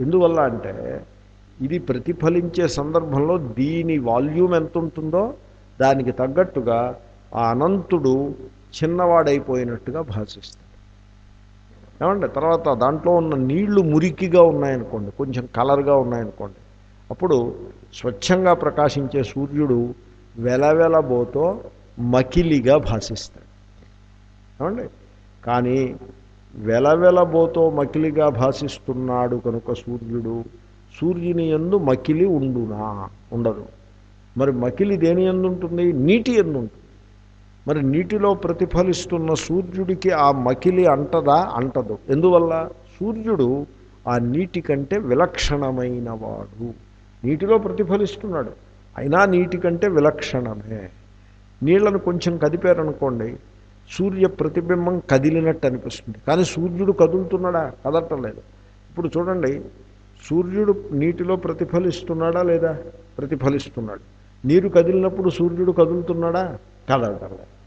ఎందువల్ల అంటే ఇది ప్రతిఫలించే సందర్భంలో దీని వాల్యూమ్ ఎంత ఉంటుందో దానికి తగ్గట్టుగా ఆ అనంతుడు చిన్నవాడైపోయినట్టుగా భాషిస్తాడు. ఏమంటే తర్వాత దాంట్లో ఉన్న నీళ్ళు మురికిగా ఉన్నాయనుకోండి కొంచెం కలర్గా ఉన్నాయనుకోండి అప్పుడు స్వచ్ఛంగా ప్రకాశించే సూర్యుడు వెలవెలబోతో మకిలిగా భాషిస్తాడు. ఏమండి? కానీ వెలవెలబోతో మకిలిగా భాషిస్తున్నాడు కనుక సూర్యుడు. సూర్యుని ఎందు మకిలి ఉండునా? ఉండదు. మరి మకిలి దేని ఎందుంటుంది నీటి ఎందు ఉంటుంది మరి నీటిలో ప్రతిఫలిస్తున్న సూర్యుడికి ఆ మకిలి అంటదా? అంటదు. ఎందువల్ల? సూర్యుడు ఆ నీటి కంటే విలక్షణమైన వాడు నీటిలో ప్రతిఫలిస్తున్నాడు. అయినా నీటి కంటే విలక్షణమే. నీళ్ళను కొంచెం కదిపారనుకోండి సూర్య ప్రతిబింబం కదిలినట్టు అనిపిస్తుంది. కానీ సూర్యుడు కదులుతున్నాడా? కదలటలేదు ఇప్పుడు చూడండి సూర్యుడు నీటిలో ప్రతిఫలిస్తున్నాడా లేదా? ప్రతిఫలిస్తున్నాడు. నీరు కదిలినప్పుడు సూర్యుడు కదులుతున్నాడా? కదలటం లేదు.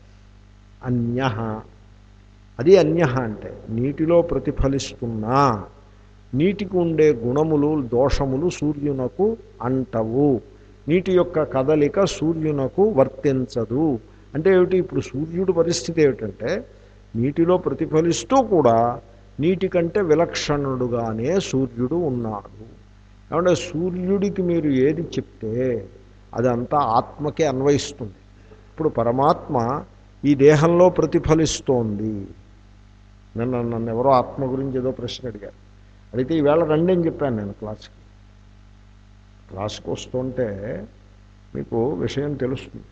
అన్య అది అన్య అంటే నీటిలో ప్రతిఫలిస్తున్నా. నీటికి ఉండే గుణములు దోషములు సూర్యునకు అంటవు. నీటి యొక్క కదలిక సూర్యునకు వర్తించదు. అంటే ఏమిటి? ఇప్పుడు సూర్యుడు పరిస్థితి ఏమిటంటే నీటిలో ప్రతిఫలిస్తూ కూడా నీటి కంటే విలక్షణుడుగానే సూర్యుడు ఉన్నాడు. ఏమంటే సూర్యుడికి మీరు ఏది చెప్తే అదంతా ఆత్మకే అన్వయిస్తుంది. ఇప్పుడు పరమాత్మ ఈ దేహంలో ప్రతిఫలిస్తోంది. నన్ను నన్ను ఎవరో ఆత్మ గురించి ఏదో ప్రశ్న అడిగారు. అడిగితే ఈవేళ రండి అని చెప్పాను నేను క్లాస్కి. క్లాస్కి వస్తుంటే మీకు విషయం తెలుస్తుంది.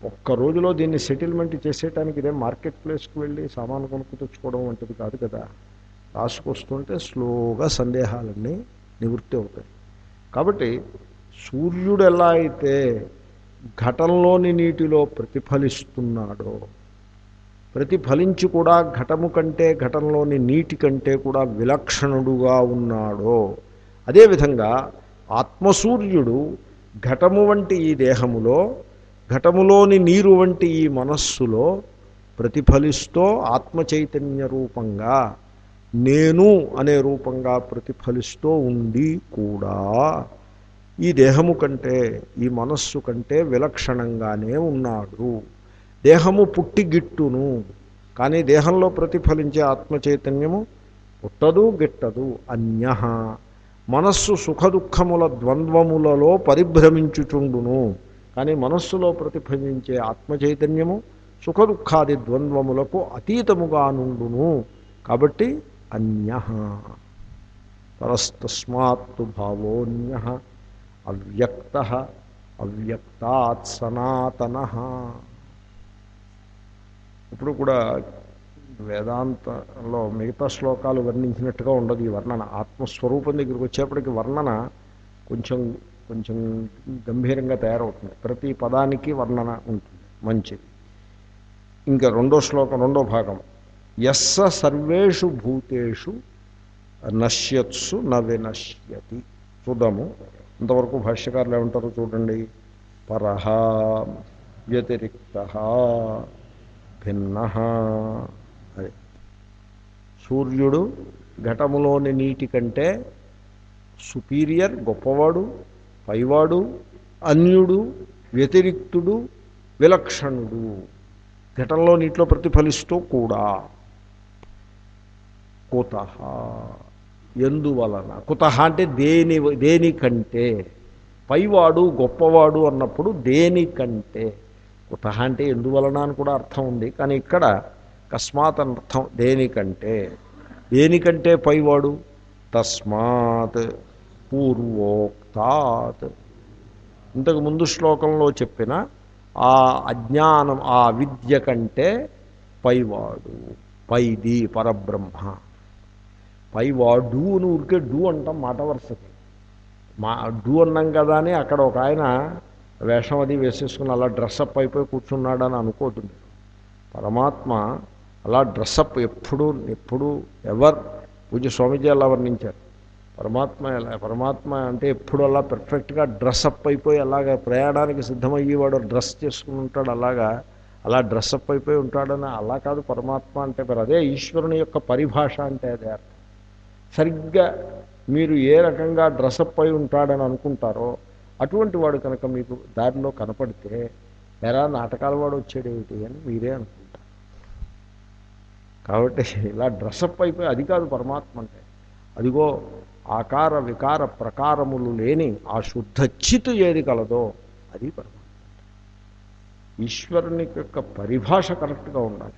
ఒక్క రోజులో దీన్ని సెటిల్మెంట్ చేసేయటానికి ఇదే మార్కెట్ ప్లేస్కి వెళ్ళి సామాను కొనుక్కు తెచ్చుకోవడం వంటిది కాదు కదా. రాసుకొస్తుంటే స్లోగా సందేహాలన్నీ నివృత్తి అవుతాయి. కాబట్టి సూర్యుడు ఎలా అయితే ఘటంలోని నీటిలో ప్రతిఫలిస్తున్నాడో ప్రతిఫలించి కూడా ఘటము కంటే ఘటంలోని నీటి కంటే కూడా విలక్షణుడుగా ఉన్నాడో అదేవిధంగా ఆత్మసూర్యుడు ఘటము వంటి ఈ దేహములో ఘటములోని నీరు వంటి ఈ మనస్సులో ప్రతిఫలిస్తూ ఆత్మచైతన్య రూపంగా నేను అనే రూపంగా ప్రతిఫలిస్తూ ఉండి కూడా ఈ దేహము కంటే ఈ మనస్సు కంటే విలక్షణంగానే ఉన్నాడు. దేహము పుట్టి గిట్టును కానీ దేహంలో ప్రతిఫలించే ఆత్మచైతన్యము పుట్టదు గిట్టదు అన్య. మనస్సు సుఖదుఖముల ద్వంద్వములలో పరిభ్రమించుచుండును. కానీ మనస్సులో ప్రతిఫలించే ఆత్మచైతన్యము సుఖదుఖాది ద్వంద్వములకు అతీతముగా నుండును. కాబట్టి అన్య పరస్తస్మాత్తు భావోన్య అవ్యక్త అవ్యక్తాత్ సనాతన. ఇప్పుడు కూడా వేదాంతంలో మిగతా శ్లోకాలు వర్ణించినట్టుగా ఉండదు ఈ వర్ణన. ఆత్మస్వరూపం దగ్గరికి వచ్చేప్పటికి వర్ణన కొంచెం కొంచెం గంభీరంగా తయారవుతుంది. ప్రతి పదానికి వర్ణన ఉంటుంది. మంచిది. ఇంకా రెండో శ్లోకం రెండో భాగం. ఎస్స సర్వేషు భూతేషు నశ్యత్సు న వినశ్యతి. చూద్దాము. ఇంతవరకు భాష్యకారులు ఏమంటారు చూడండి. పరహ వ్యతిరిక్త భిన్న. అదే. సూర్యుడు ఘటములోని నీటి కంటే సుపీరియర్ గొప్పవాడు. పైవాడు అన్యుడు వ్యతిరిక్తుడు విలక్షణుడు. ఘటనలో నీటిలో ప్రతిఫలిస్తూ కూడా. కుత ఎందువలన? కుత అంటే దేని దేనికంటే. పైవాడు గొప్పవాడు అన్నప్పుడు దేనికంటే. కుత అంటే ఎందువలన అని కూడా అర్థం ఉంది. కానీ ఇక్కడ కస్మాత్ అనర్థం అర్థం దేనికంటే. దేనికంటే పైవాడు? తస్మాత్. తాత్. ఇంతకు ముందు శ్లోకంలో చెప్పిన ఆ అజ్ఞానం ఆ విద్య కంటే పైవాడు పైది పరబ్రహ్మ. పైవాడు అని ఊరికే డూ అంటాం మాట వరుసకి. మా డూ అన్నాం కదా అని అక్కడ ఒక ఆయన వేషం అది వేసేసుకుని అలా డ్రెస్అప్ అయిపోయి కూర్చున్నాడని అనుకోతుంది పరమాత్మ అలా డ్రెస్అప్ ఎప్పుడు ఎప్పుడు ఎవర్ పూజ స్వామీజీ అలా వర్ణించారు. పరమాత్మ ఎలా పరమాత్మ అంటే ఎప్పుడు అలా పెర్ఫెక్ట్గా డ్రెస్అప్ అయిపోయి అలాగా ప్రయాణానికి సిద్ధమయ్యేవాడు డ్రెస్ చేసుకుని ఉంటాడు అలాగా అలా డ్రెస్అప్ అయిపోయి ఉంటాడని అలా కాదు పరమాత్మ అంటే మరి అదే ఈశ్వరుని యొక్క పరిభాష అంటే అదే అర్థం. సరిగ్గా మీరు ఏ రకంగా డ్రెస్అప్ అయి ఉంటాడని అనుకుంటారో అటువంటి వాడు కనుక మీకు దారిలో కనపడితే ఎరా నాటకాల వాడు వచ్చాడేమిటి? అని మీరే అనుకుంటారు. కాబట్టి ఇలా డ్రెస్అప్ అయిపోయి అది కాదు పరమాత్మ అంటే. అదిగో ఆకార వికార ప్రకారములు లేని ఆ శుద్ధ చిత్ ఏది కలదో అది పరమాత్మ. ఈశ్వరుని యొక్క పరిభాష కరెక్ట్గా ఉండాలి.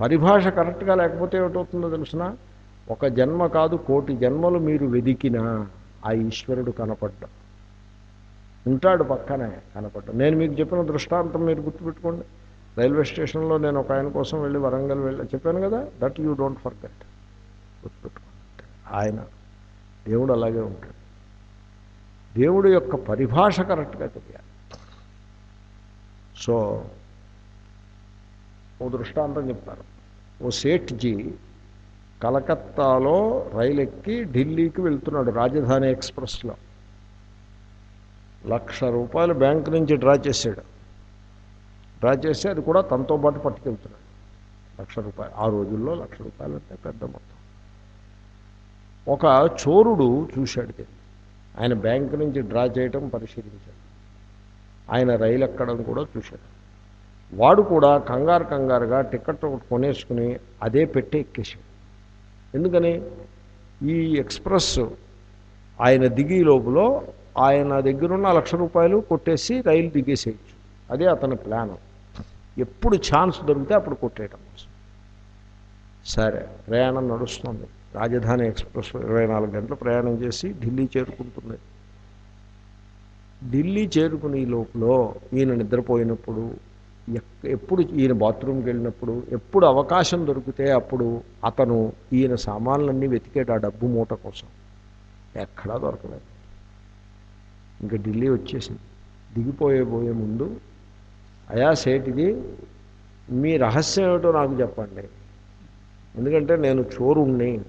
పరిభాష కరెక్ట్గా లేకపోతే ఏమిటవుతుందో తెలిసిన? ఒక జన్మ కాదు కోటి జన్మలు మీరు వెదికినా ఆ ఈశ్వరుడు కనపడ్డా. ఉంటాడు పక్కనే కనపడ్డా. నేను మీకు చెప్పిన దృష్టాంతం మీరు గుర్తుపెట్టుకోండి. రైల్వే స్టేషన్లో నేను ఒక ఆయన కోసం వెళ్ళి వరంగల్ వెళ్ళి చెప్పాను కదా దట్ యూ డోంట్ ఫర్గెట్. గుర్తుపెట్టుకోండి. ఆయన దేవుడు అలాగే ఉంటాడు. దేవుడు యొక్క పరిభాష కరెక్ట్గా తెలియాలి. సో ఓ దృష్టాంతం చెప్తారు. ఓ సేట్జీ కలకత్తాలో రైలు ఎక్కి ఢిల్లీకి వెళ్తున్నాడు రాజధాని ఎక్స్ప్రెస్లో. లక్ష రూపాయలు బ్యాంక్ నుంచి డ్రా చేశాడు. డ్రా చేసి అది కూడా తనతో పాటు పట్టుకెళ్తున్నాడు. లక్ష రూపాయలు ఆ రోజుల్లో లక్ష రూపాయలు అంటే పెద్ద మొత్తం. ఒక చోరుడు చూశాడు ఆయన బ్యాంక్ నుంచి డ్రా చేయటం పరిశీలించాడు. ఆయన రైలు ఎక్కడం కూడా చూశాడు. వాడు కూడా కంగారు కంగారుగా టికెట్ ఒకటి కొనేసుకుని అదే పెట్టి ఎక్కేసాడు ఎందుకని? ఈ ఎక్స్ప్రెస్ ఆయన దిగి లోపల ఆయన దగ్గరున్న లక్ష రూపాయలు కొట్టేసి రైలు దిగేసేయచ్చు. అదే అతని ప్లాన్. ఎప్పుడు ఛాన్స్ దొరికితే అప్పుడు కొట్టేయటం కోసం. సరే ప్రయాణం నడుస్తుంది. రాజధాని ఎక్స్ప్రెస్ ఇరవై నాలుగు గంటలు ప్రయాణం చేసి ఢిల్లీ చేరుకుంటుంది. ఢిల్లీ చేరుకునే లోపల ఈయన నిద్రపోయినప్పుడు ఎప్పుడు ఈయన బాత్రూమ్కి వెళ్ళినప్పుడు ఎప్పుడు అవకాశం దొరికితే అప్పుడు అతను ఈయన సామాన్లన్నీ వెతికాడు ఆ డబ్బు మూట కోసం. ఎక్కడా దొరకలేదు. ఇంకా ఢిల్లీ వచ్చేసింది. దిగిపోయే పోయే ముందు అయా సేటిది మీ రహస్యం ఏమిటో నాకు చెప్పండి. ఎందుకంటే నేను చోరుణ్ణి.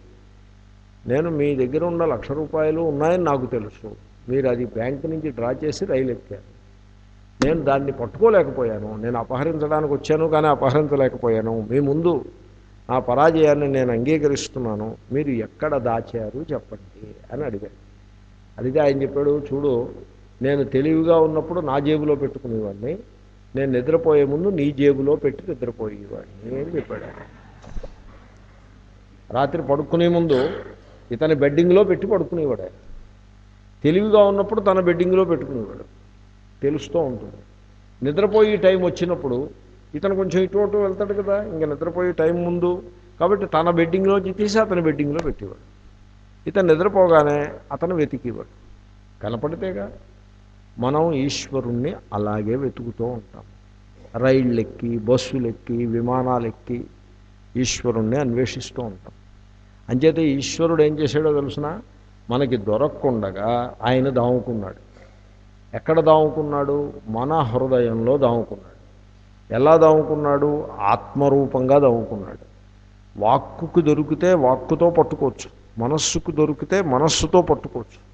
నేను మీ దగ్గర ఉన్న లక్ష రూపాయలు ఉన్నాయని నాకు తెలుసు. మీరు అది బ్యాంక్ నుంచి డ్రా చేసి రైలు ఎక్కారు. నేను దాన్ని పట్టుకోలేకపోయాను. నేను అపహరించడానికి వచ్చాను కానీ అపహరించలేకపోయాను. మీ ముందు నా పరాజయాన్ని నేను అంగీకరిస్తున్నాను. మీరు ఎక్కడ దాచారు చెప్పండి అని అడిగాను అడిగితే ఆయన చెప్పాడు చూడు నేను తెలివిగా ఉన్నప్పుడు నా జేబులో పెట్టుకునేవాడిని. నేను నిద్రపోయే ముందు నీ జేబులో పెట్టి నిద్రపోయేవాడిని అని చెప్పాడు రాత్రి పడుకునే ముందు ఇతని బెడ్డింగ్లో పెట్టి పడుకునేవాడు. ఆయన తెలివిగా ఉన్నప్పుడు తన బెడ్డింగ్లో పెట్టుకునేవాడు. తెలుస్తూ ఉంటుంది. నిద్రపోయే టైం వచ్చినప్పుడు ఇతను కొంచెం ఇటు అటు వెళ్తాడు కదా ఇంకా నిద్రపోయే టైం ముందు కాబట్టి తన బెడ్డింగ్లోంచి తీసి అతని బెడ్డింగ్లో పెట్టేవాడు. ఇతను నిద్రపోగానే అతను వెతికేవాడు. కనపడితేగా మనం ఈశ్వరుణ్ణి అలాగే వెతుకుతూ ఉంటాం. రైళ్ళెక్కి బస్సులు ఎక్కి విమానాలు ఎక్కి ఈశ్వరుణ్ణి అన్వేషిస్తూ ఉంటాం. అంచేతే ఈశ్వరుడు ఏం చేశాడో తెలుసిన? మనకి దొరకకుండగా ఆయన దాముకున్నాడు. ఎక్కడ దాముకున్నాడు? మన హృదయంలో దాముకున్నాడు. ఎలా దాముకున్నాడు? ఆత్మరూపంగా దాముకున్నాడు. వాక్కుకు దొరికితే వాక్కుతో పట్టుకోవచ్చు. మనస్సుకు దొరికితే మనస్సుతో పట్టుకోవచ్చు.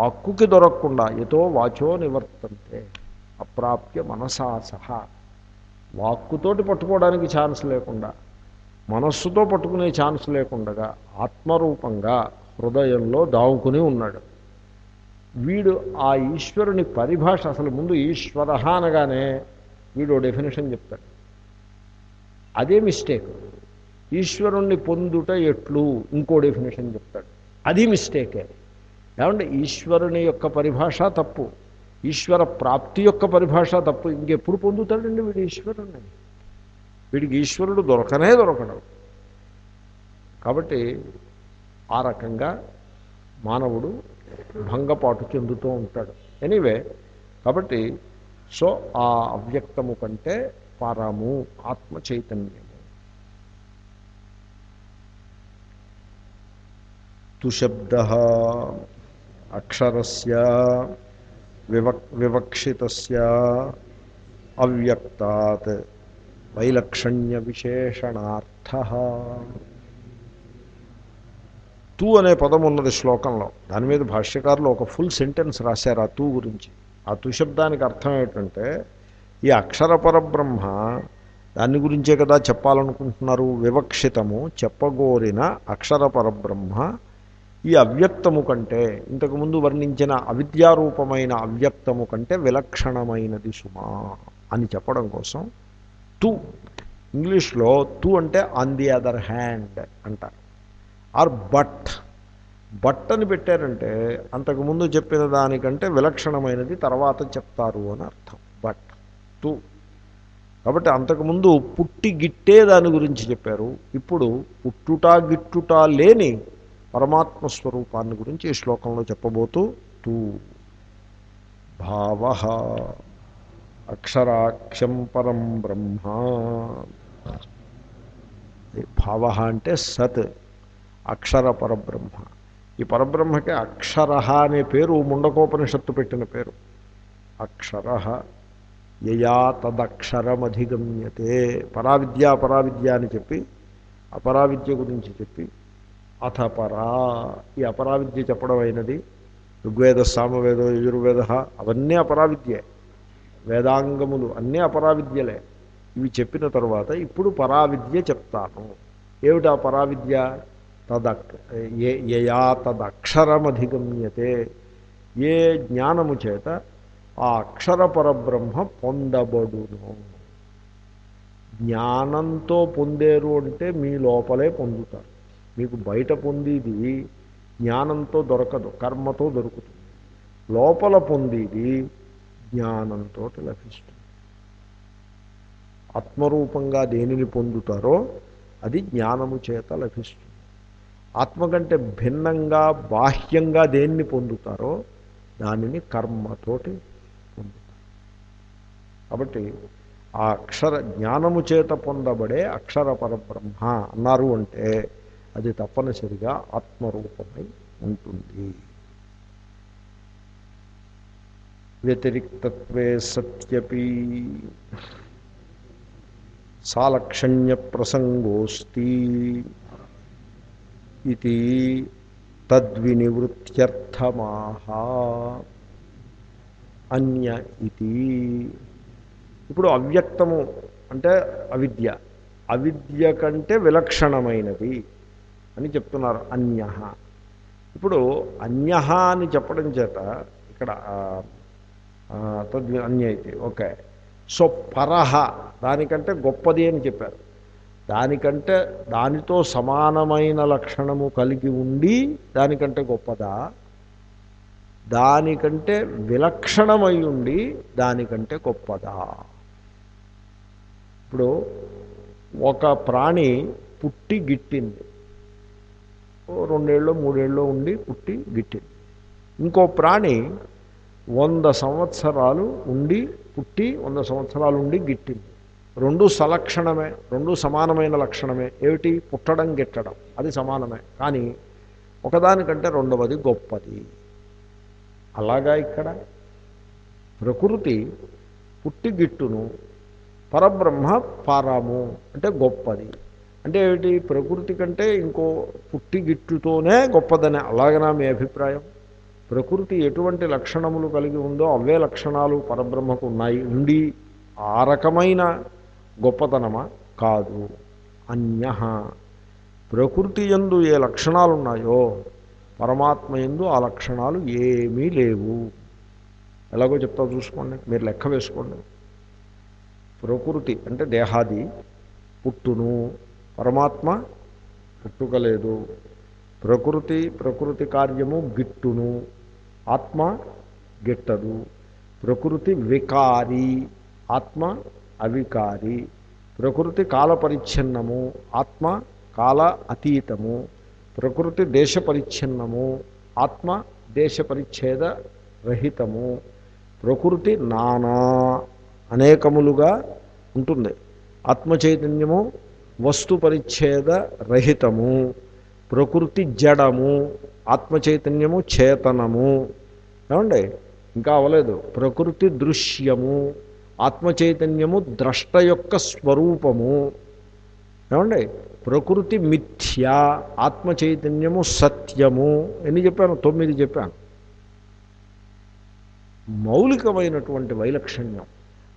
వాక్కుకి దొరకకుండా ఎతో వాచో నివర్తంతే. అప్రాప్య మనసాసహ వాక్కుతోటి పట్టుకోవడానికి ఛాన్స్ లేకుండా మనస్సుతో పట్టుకునే ఛాన్స్ లేకుండా ఆత్మరూపంగా హృదయంలో దావుకుని ఉన్నాడు. వీడు ఆ ఈశ్వరుని పరిభాష అసలు ముందు ఈశ్వర అనగానే వీడు డెఫినేషన్ చెప్తాడు. అదే మిస్టేక్ ఈశ్వరుణ్ణి పొందుట ఎట్లు? ఇంకో డెఫినేషన్ చెప్తాడు. అది మిస్టేకే ఏమంటే ఈశ్వరుని యొక్క పరిభాష తప్పు. ఈశ్వర ప్రాప్తి యొక్క పరిభాష తప్పు. ఇంకెప్పుడు పొందుతాడండి వీడు ఈశ్వరుణ్ణి? వీడికి ఈశ్వరుడు దొరకనే దొరకడం. కాబట్టి ఆ రకంగా మానవుడు భంగపాటు చెందుతూ ఉంటాడు. ఎనీవే కాబట్టి సో ఆ అవ్యక్తము కంటే పరము ఆత్మ చైతన్యము తుశబ్ద అక్షరస్య వివక్ వివక్షితస్య అవ్యక్తాత్. వైలక్షణ్య విశేషణార్థ తూ అనే పదం ఉన్నది శ్లోకంలో. దాని మీద భాష్యకారులు ఒక ఫుల్ సెంటెన్స్ రాశారు ఆ తూ గురించి. ఆ తూ శబ్దానికి అర్థం ఏంటంటే ఈ అక్షరపర బ్రహ్మ దాని గురించే కదా చెప్పాలనుకుంటున్నారు? వివక్షితము చెప్పగోరిన అక్షరపర బ్రహ్మ ఈ అవ్యక్తము కంటే ఇంతకుముందు వర్ణించిన అవిద్యారూపమైన అవ్యక్తము కంటే విలక్షణమైనది సుమా అని చెప్పడం కోసం తు ఇంగ్లీష్లో తు అంటే ఆన్ ది అదర్ హ్యాండ్ అంటారు. ఆర్ బట్ బట్ అని పెట్టారంటే అంతకుముందు చెప్పిన దానికంటే విలక్షణమైనది తర్వాత చెప్తారు అని అర్థం. బట్ తు. కాబట్టి అంతకుముందు పుట్టి గిట్టే దాని గురించి చెప్పారు. ఇప్పుడు పుట్టుట గిట్టుట లేని పరమాత్మ స్వరూపాన్ని గురించి ఈ శ్లోకంలో చెప్పబోతూ తూ. భావ. అక్షరాక్షం పరం బ్రహ్మ. భావ అంటే సత్ అక్షర పరబ్రహ్మ. ఈ పరబ్రహ్మకి అక్షర అనే పేరు ముండకోపనిషత్తు పెట్టిన పేరు. అక్షర యయా తదక్షరమధిగమ్యతే. పరావిద్య పరావిద్య అని చెప్పి అపరావిద్య గురించి చెప్పి అథ పరా. ఈ అపరావిద్య చెప్పడం అయినది ఋగ్వేద సామవేద యజుర్వేద అవన్నీ అపరావిద్యే. వేదాంగములు అన్నీ అపరావిద్యలే. ఇవి చెప్పిన తర్వాత ఇప్పుడు పరావిద్య చెప్తాను. ఏమిటా పరావిద్య? తదక్ ఏ యయా తదక్షరమధిగమ్యతే. ఏ జ్ఞానము చేత ఆ అక్షర పరబ్రహ్మ పొందబడును. జ్ఞానంతో పొందేరు అంటే మీ లోపలే పొందుతారు. మీకు బయట పొందేది జ్ఞానంతో దొరకదు కర్మతో దొరుకుతుంది. లోపల పొందేది జ్ఞానంతో లభిస్తుంది ఆత్మరూపంగా దేనిని పొందుతారో అది జ్ఞానము చేత లభిస్తుంది. ఆత్మ కంటే భిన్నంగా బాహ్యంగా దేన్ని పొందుతారో దానిని కర్మతోటి పొందుతారు. కాబట్టి ఆ అక్షర జ్ఞానము చేత పొందబడే అక్షర పరబ్రహ్మ అన్నారు అంటే అది తప్పనిసరిగా ఆత్మరూపమై ఉంటుంది. వ్యతిరిక్తత్వే సత్యపి సాలక్షణ్య ప్రసంగోస్తి ఇది తద్వినివృత్యర్థమాహ అన్య ఇది ఇప్పుడు అవ్యక్తము అంటే అవిద్య. అవిద్య కంటే విలక్షణమైనది అని చెప్తున్నారు అన్య. ఇప్పుడు అన్య అని చెప్పడం చేత ఇక్కడ తద్వి అన్య ఓకే. సో పరహ దానికంటే గొప్పది అని చెప్పారు. దానికంటే దానితో సమానమైన లక్షణము కలిగి ఉండి దానికంటే గొప్పదా? దానికంటే విలక్షణమై ఉండి దానికంటే గొప్పదా? ఇప్పుడు ఒక ప్రాణి పుట్టి గిట్టింది. రెండేళ్ళు మూడేళ్ళు ఉండి పుట్టి గిట్టింది. ఇంకో ప్రాణి వంద సంవత్సరాలు ఉండి పుట్టి వంద సంవత్సరాలు ఉండి గిట్టింది రెండు సలక్షణమే రెండు సమానమైన లక్షణమే. ఏమిటి? పుట్టడం గిట్టడం. అది సమానమే. కానీ ఒకదానికంటే రెండవది గొప్పది. అలాగా ఇక్కడ? ప్రకృతి పుట్టి గిట్టును పరబ్రహ్మ పరము. అంటే గొప్పది. అంటే ఏమిటి? ప్రకృతి కంటే ఇంకో పుట్టి గిట్టుతోనే గొప్పదని. అలాగనా మీ అభిప్రాయం? ప్రకృతి ఎటువంటి లక్షణములు కలిగి ఉందో అవే లక్షణాలు పరబ్రహ్మకు ఉన్నాయి. ఉండి ఆ రకమైన గొప్పతనమా? కాదు. అన్య ప్రకృతి ఎందు ఏ లక్షణాలు ఉన్నాయో పరమాత్మ ఎందు ఆ లక్షణాలు ఏమీ లేవు. ఎలాగో చెప్తా చూసుకోండి మీరు లెక్క వేసుకోండి. ప్రకృతి అంటే దేహాది పుట్టును. పరమాత్మ పుట్టుకలేదు. ప్రకృతి ప్రకృతి కార్యము గిట్టును. ఆత్మ గిట్టదు. ప్రకృతి వికారి ఆత్మ అవికారి. ప్రకృతి కాలపరిచ్ఛిన్నము ఆత్మ కాల అతీతము. ప్రకృతి దేశపరిచ్ఛిన్నము ఆత్మ దేశపరిచ్ఛేద రహితము. ప్రకృతి నానా అనేకములుగా ఉంటుంది. ఆత్మ చైతన్యము వస్తు పరిచ్ఛేద రహితము. ప్రకృతి జడము ఆత్మచైతన్యము చేతనము. ఏమండి? ఇంకా అవలేదు ప్రకృతి దృశ్యము ఆత్మచైతన్యము ద్రష్ట యొక్క స్వరూపము. ఏమండి? ప్రకృతి మిథ్య ఆత్మచైతన్యము సత్యము. ఎన్ని చెప్పాను? తొమ్మిది చెప్పాను. మౌలికమైనటువంటి వైలక్షణ్యం.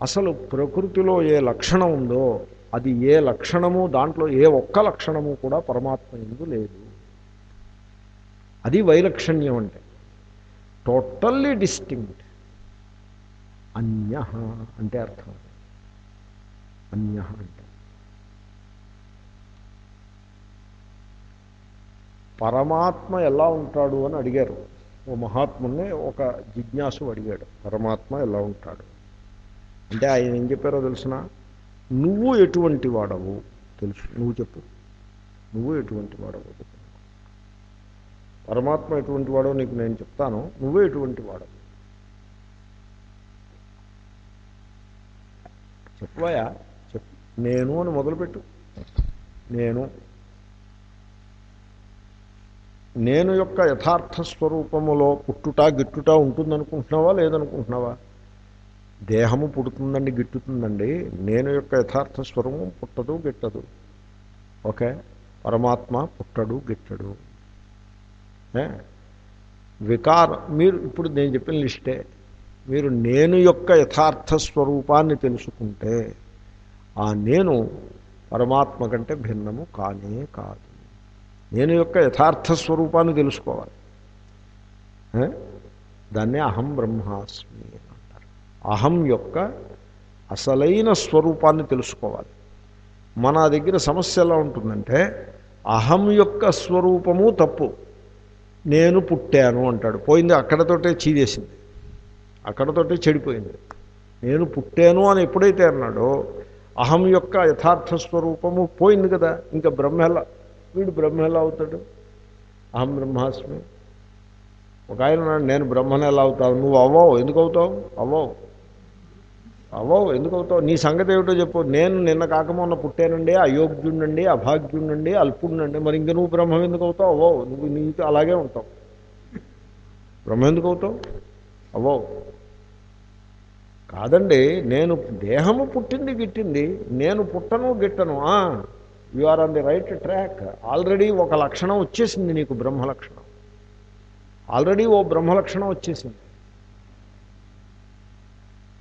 అసలు ప్రకృతిలో ఏ లక్షణం ఉందో అది ఏ లక్షణము దాంట్లో ఏ ఒక్క లక్షణము కూడా పరమాత్మ ఎందు లేదు. అది వైలక్షణ్యం అంటే. టోటల్లీ డిస్టింక్ట్ అన్య అంటే అర్థం అన్య అంటే. పరమాత్మ ఎలా ఉంటాడు అని అడిగారు. ఓ మహాత్ముని ఒక జిజ్ఞాసు అడిగాడు. పరమాత్మ ఎలా ఉంటాడు? అంటే ఆయన ఏం చెప్పారో తెలిసిన? నువ్వు ఎటువంటి వాడవు? తెలుసు. నువ్వు చెప్పు. నువ్వు ఎటువంటి వాడవు? పరమాత్మ ఎటువంటి వాడో నీకు నేను చెప్తాను. నువ్వే ఎటువంటి వాడవు చెప్పవాయా? చెప్పు నేను అని మొదలుపెట్టు. నేను. నేను యొక్క యథార్థ స్వరూపములో పుట్టుట గిట్టుట ఉంటుందనుకుంటున్నావా? లేదనుకుంటున్నావా? దేహము పుడుతుందండి గిట్టుతుందండి. నేను యొక్క యథార్థ స్వరూపం పుట్టదు గిట్టదు. ఓకే? పరమాత్మ పుట్టడు గిట్టడు. వికారం మీరు ఇప్పుడు నేను చెప్పిన లిస్టే మీరు నేను యొక్క యథార్థ స్వరూపాన్ని తెలుసుకుంటే ఆ నేను పరమాత్మ కంటే భిన్నము కానే కాదు. నేను యొక్క యథార్థ స్వరూపాన్ని తెలుసుకోవాలి. దాన్ని దాన్నే అహం బ్రహ్మాస్మి అంటారు. అహం యొక్క అసలైన స్వరూపాన్ని తెలుసుకోవాలి. మన దగ్గర సమస్య ఎలా ఉంటుందంటే అహం యొక్క స్వరూపము తప్పు. నేను పుట్టాను అంటాడు. పోయింది అక్కడతోటే చీదేసింది అక్కడతోటే చెడిపోయింది. నేను పుట్టాను అని ఎప్పుడైతే అన్నాడో అహం యొక్క యథార్థ స్వరూపము పోయింది కదా. ఇంకా బ్రహ్మ వీడు బ్రహ్మ ఎలా అవుతాడు? అహం బ్రహ్మాస్మి. ఒక ఆయన నేను బ్రహ్మను ఎలా అవుతావు? నువ్వు అవ్వవు. ఎందుకు అవుతావు? అవ్వవు. అవ్వవు ఎందుకు అవుతావు? నీ సంగతి ఏమిటో చెప్పు. నేను నిన్న కాకమొన్న పుట్టానండి అయోగ్యుండండి అభాగ్యుండండి అల్పుండండి మరి ఇంక నువ్వు బ్రహ్మం ఎందుకు అవుతావు? అవ్వవు నువ్వు నీకు అలాగే ఉంటావు. బ్రహ్మ ఎందుకు అవుతావు? అవ్వవు కాదండి నేను దేహము పుట్టింది గిట్టింది నేను పుట్టను గిట్టను. You are on the right track already ఒక లక్షణం వచ్చేసింది నీకు బ్రహ్మ లక్షణం ఆల్రెడీ ఓ బ్రహ్మ లక్షణం వచ్చేసింది.